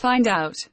Find out.